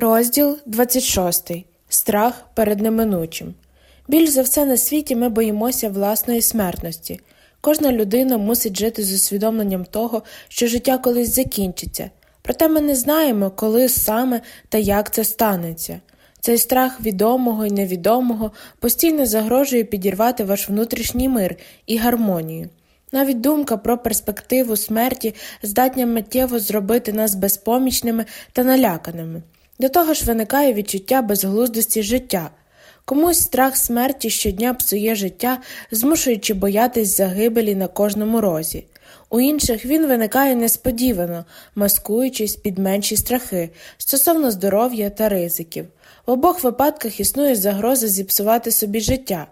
Розділ 26. Страх перед неминучим. Більш за все на світі ми боїмося власної смертності. Кожна людина мусить жити з усвідомленням того, що життя колись закінчиться, проте ми не знаємо, коли саме та як це станеться. Цей страх відомого і невідомого постійно загрожує підірвати ваш внутрішній мир і гармонію. Навіть думка про перспективу смерті здатня миттєво зробити нас безпомічними та наляканими. До того ж виникає відчуття безглуздості життя. Комусь страх смерті щодня псує життя, змушуючи боятись загибелі на кожному розі. У інших він виникає несподівано, маскуючись під менші страхи стосовно здоров'я та ризиків. В обох випадках існує загроза зіпсувати собі життя.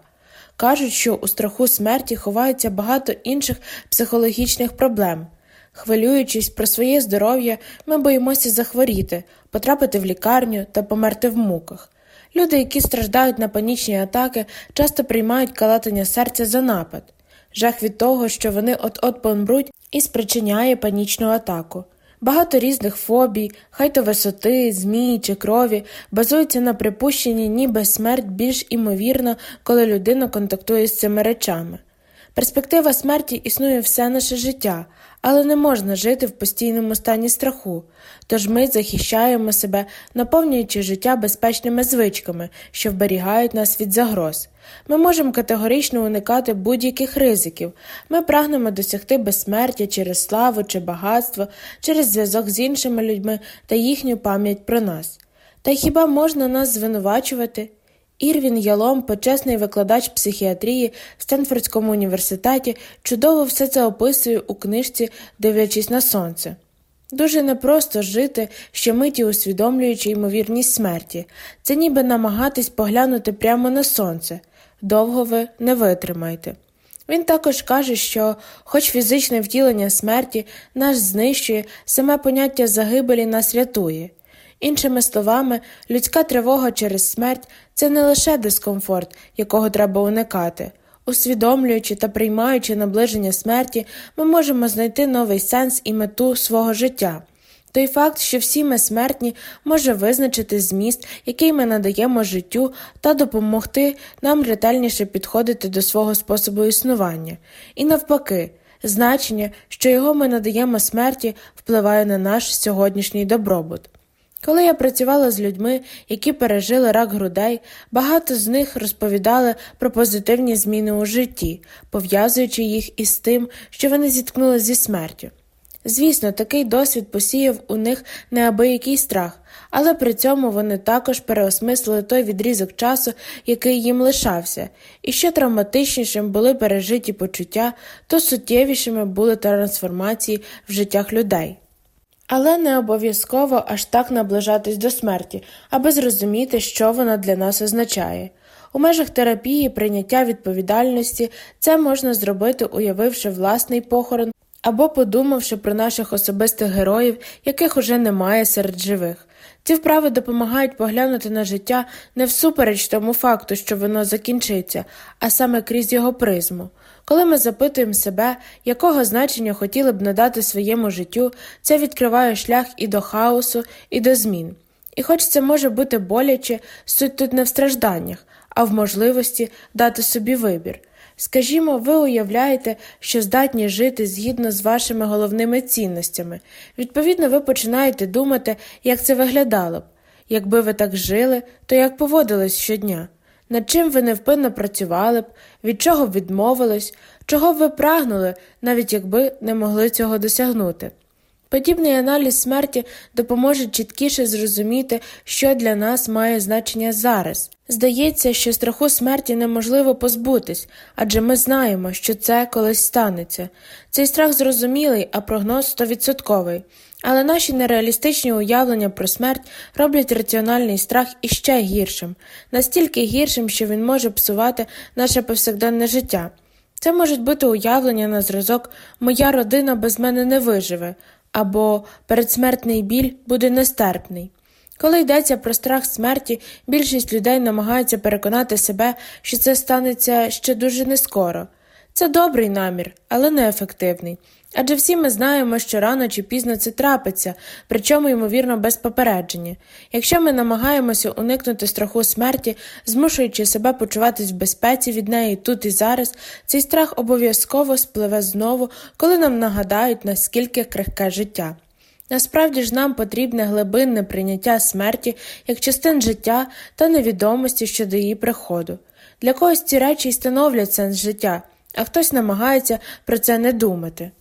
Кажуть, що у страху смерті ховається багато інших психологічних проблем. Хвилюючись про своє здоров'я, ми боїмося захворіти, потрапити в лікарню та померти в муках. Люди, які страждають на панічні атаки, часто приймають калатання серця за напад. Жах від того, що вони от-от помруть, і спричиняє панічну атаку. Багато різних фобій, хай то висоти, змії чи крові, базуються на припущенні, ніби смерть більш імовірна, коли людина контактує з цими речами. Перспектива смерті існує все наше життя, але не можна жити в постійному стані страху, тож ми захищаємо себе, наповнюючи життя безпечними звичками, що вберігають нас від загроз. Ми можемо категорично уникати будь-яких ризиків, ми прагнемо досягти безсмертя через славу чи багатство, через зв'язок з іншими людьми та їхню пам'ять про нас. Та хіба можна нас звинувачувати? Ірвін Ялом, почесний викладач психіатрії в Стенфордському університеті, чудово все це описує у книжці, дивлячись на сонце. Дуже непросто жити, щомиті усвідомлюючи ймовірність смерті, це ніби намагатись поглянути прямо на сонце. Довго ви не витримаєте. Він також каже, що, хоч фізичне втілення смерті нас знищує, саме поняття загибелі нас рятує. Іншими словами, людська тривога через смерть це не лише дискомфорт, якого треба уникати. Усвідомлюючи та приймаючи наближення смерті, ми можемо знайти новий сенс і мету свого життя. Той факт, що всі ми смертні, може визначити зміст, який ми надаємо життю, та допомогти нам ретельніше підходити до свого способу існування, і навпаки, значення, що його ми надаємо смерті, впливає на наш сьогоднішній добробут. Коли я працювала з людьми, які пережили рак грудей, багато з них розповідали про позитивні зміни у житті, пов'язуючи їх із тим, що вони зіткнулися зі смертю. Звісно, такий досвід посіяв у них неабиякий страх, але при цьому вони також переосмислили той відрізок часу, який їм лишався, і що травматичнішим були пережиті почуття, то суттєвішими були трансформації в життях людей. Але не обов'язково аж так наближатись до смерті, аби зрозуміти, що вона для нас означає. У межах терапії прийняття відповідальності це можна зробити, уявивши власний похорон або подумавши про наших особистих героїв, яких уже немає серед живих. Ці вправи допомагають поглянути на життя не всупереч тому факту, що воно закінчиться, а саме крізь його призму. Коли ми запитуємо себе, якого значення хотіли б надати своєму життю, це відкриває шлях і до хаосу, і до змін. І хоч це може бути боляче, суть тут не в стражданнях, а в можливості дати собі вибір. Скажімо, ви уявляєте, що здатні жити згідно з вашими головними цінностями. Відповідно, ви починаєте думати, як це виглядало б. Якби ви так жили, то як поводились щодня, над чим ви невпинно працювали б, від чого відмовились, чого ви прагнули, навіть якби не могли цього досягнути. Подібний аналіз смерті допоможе чіткіше зрозуміти, що для нас має значення зараз. Здається, що страху смерті неможливо позбутись, адже ми знаємо, що це колись станеться. Цей страх зрозумілий, а прогноз стовідсотковий. Але наші нереалістичні уявлення про смерть роблять раціональний страх іще гіршим, настільки гіршим, що він може псувати наше повсякденне життя. Це можуть бути уявлення на зразок Моя родина без мене не виживе або передсмертний біль буде нестерпний. Коли йдеться про страх смерті, більшість людей намагається переконати себе, що це станеться ще дуже нескоро. Це добрий намір, але неефективний. Адже всі ми знаємо, що рано чи пізно це трапиться, причому, ймовірно, без попередження. Якщо ми намагаємося уникнути страху смерті, змушуючи себе почуватись в безпеці від неї тут і зараз, цей страх обов'язково спливе знову, коли нам нагадають, наскільки крихке життя. Насправді ж нам потрібне глибинне прийняття смерті як частин життя та невідомості щодо її приходу. Для когось ці речі й становлять сенс життя, а хтось намагається про це не думати.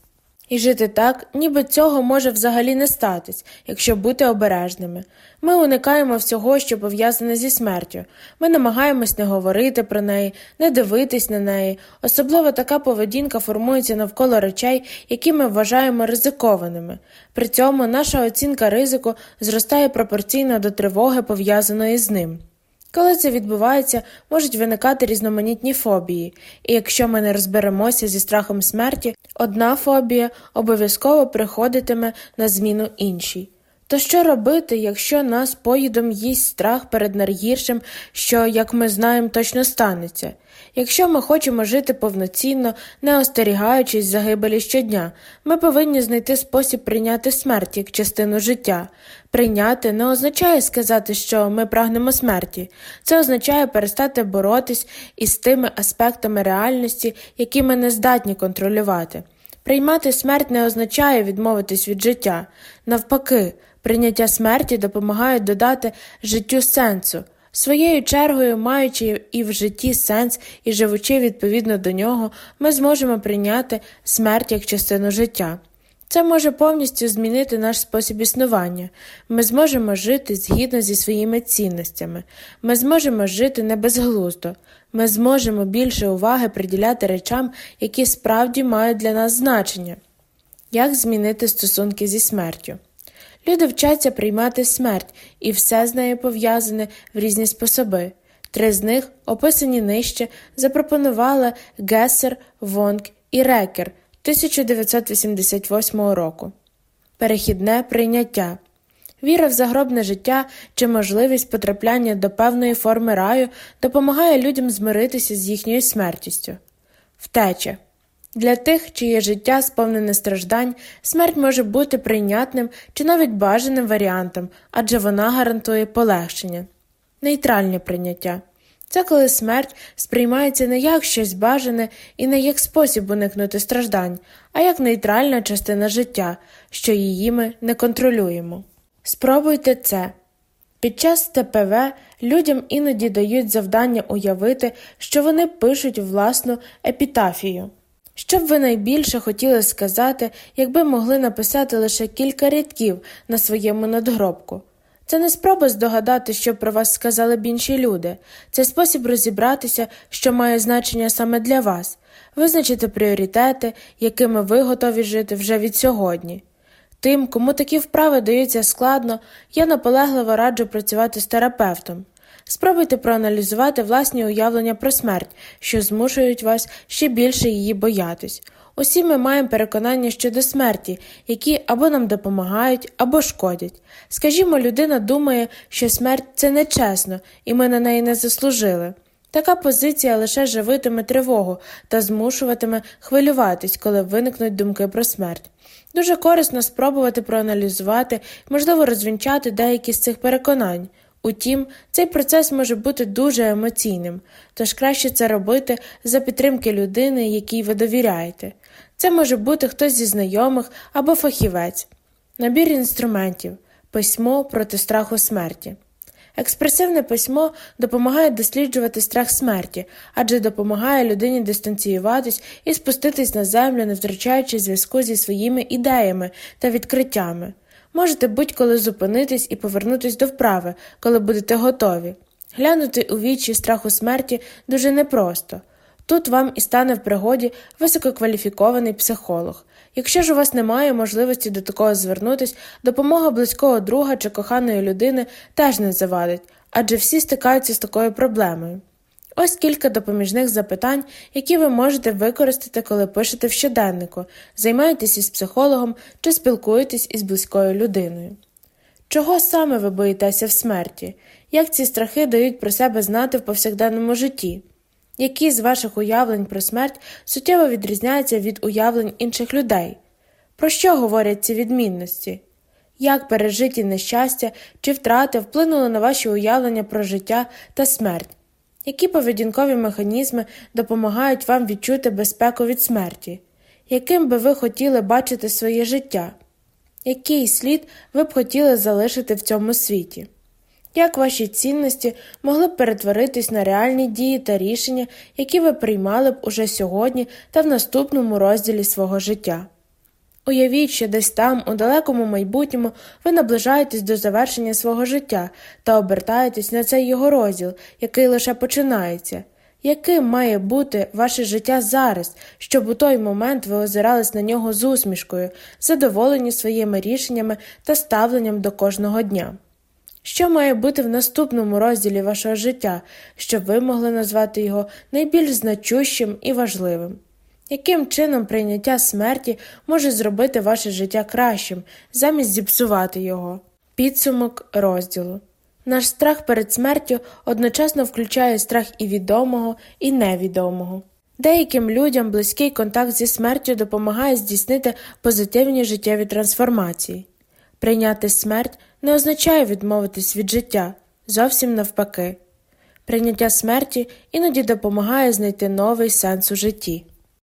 І жити так, ніби цього може взагалі не статись, якщо бути обережними. Ми уникаємо всього, що пов'язане зі смертю. Ми намагаємось не говорити про неї, не дивитись на неї. Особливо така поведінка формується навколо речей, які ми вважаємо ризикованими. При цьому наша оцінка ризику зростає пропорційно до тривоги, пов'язаної з ним. Коли це відбувається, можуть виникати різноманітні фобії, і якщо ми не розберемося зі страхом смерті, одна фобія обов'язково приходитиме на зміну іншій. То що робити, якщо нас поїдом їсть страх перед найгіршим, що, як ми знаємо, точно станеться? Якщо ми хочемо жити повноцінно, не остерігаючись загибелі щодня, ми повинні знайти спосіб прийняти смерть як частину життя. Прийняти не означає сказати, що ми прагнемо смерті, це означає перестати боротись із тими аспектами реальності, які ми не здатні контролювати. Приймати смерть не означає відмовитись від життя. Навпаки, прийняття смерті допомагає додати життю сенсу. Своєю чергою, маючи і в житті сенс і живучи відповідно до нього, ми зможемо прийняти смерть як частину життя. Це може повністю змінити наш спосіб існування. Ми зможемо жити згідно зі своїми цінностями, ми зможемо жити не безглуздо, ми зможемо більше уваги приділяти речам, які справді мають для нас значення. Як змінити стосунки зі смертю? Люди вчаться приймати смерть, і все з нею пов'язане в різні способи. Три з них, описані нижче, запропонували Гессер, Вонг і Рекер 1988 року. Перехідне прийняття. Віра в загробне життя чи можливість потрапляння до певної форми раю допомагає людям змиритися з їхньою смертістю. Втеча. Для тих, чиє життя сповнене страждань, смерть може бути прийнятним чи навіть бажаним варіантом, адже вона гарантує полегшення. Нейтральне прийняття це коли смерть сприймається не як щось бажане і не як спосіб уникнути страждань, а як нейтральна частина життя, що її ми не контролюємо. Спробуйте це. Під час ТПВ людям іноді дають завдання уявити, що вони пишуть власну епітафію. Що б ви найбільше хотіли сказати, якби могли написати лише кілька рядків на своєму надгробку? Це не спроба здогадати, що про вас сказали б інші люди, це спосіб розібратися, що має значення саме для вас, визначити пріоритети, якими ви готові жити вже від сьогодні. Тим, кому такі вправи даються складно, я наполегливо раджу працювати з терапевтом. Спробуйте проаналізувати власні уявлення про смерть, що змушують вас ще більше її боятись. Усі ми маємо переконання щодо смерті, які або нам допомагають, або шкодять. Скажімо, людина думає, що смерть це нечесно, і ми на неї не заслужили. Така позиція лише живитиме тривогу та змушуватиме хвилюватись, коли виникнуть думки про смерть. Дуже корисно спробувати проаналізувати, можливо, розвінчати деякі з цих переконань. Утім, цей процес може бути дуже емоційним, тож краще це робити за підтримки людини, якій ви довіряєте. Це може бути хтось зі знайомих або фахівець, набір інструментів, письмо проти страху смерті. Експресивне письмо допомагає досліджувати страх смерті, адже допомагає людині дистанціюватись і спуститись на землю, не втрачаючи зв'язку зі своїми ідеями та відкриттями. Можете будь-коли зупинитись і повернутись до вправи, коли будете готові. Глянути у вічі страху смерті дуже непросто. Тут вам і стане в пригоді висококваліфікований психолог. Якщо ж у вас немає можливості до такого звернутись, допомога близького друга чи коханої людини теж не завадить, адже всі стикаються з такою проблемою. Ось кілька допоміжних запитань, які ви можете використати, коли пишете в щоденнику, займаєтесь із психологом чи спілкуєтесь із близькою людиною. Чого саме ви боїтеся в смерті? Як ці страхи дають про себе знати в повсякденному житті? Які з ваших уявлень про смерть суттєво відрізняються від уявлень інших людей? Про що говорять ці відмінності? Як пережиті нещастя чи втрати вплинули на ваші уявлення про життя та смерть? Які поведінкові механізми допомагають вам відчути безпеку від смерті? Яким би ви хотіли бачити своє життя? Який слід ви б хотіли залишити в цьому світі? Як ваші цінності могли б перетворитись на реальні дії та рішення, які ви приймали б уже сьогодні та в наступному розділі свого життя? Уявіть, що десь там, у далекому майбутньому, ви наближаєтесь до завершення свого життя та обертаєтесь на цей його розділ, який лише починається. Яким має бути ваше життя зараз, щоб у той момент ви озирались на нього з усмішкою, задоволені своїми рішеннями та ставленням до кожного дня? Що має бути в наступному розділі вашого життя, щоб ви могли назвати його найбільш значущим і важливим? Яким чином прийняття смерті може зробити ваше життя кращим, замість зіпсувати його? Підсумок розділу. Наш страх перед смертю одночасно включає страх і відомого, і невідомого. Деяким людям близький контакт зі смертю допомагає здійснити позитивні життєві трансформації. Прийняти смерть не означає відмовитись від життя, зовсім навпаки. Прийняття смерті іноді допомагає знайти новий сенс у житті.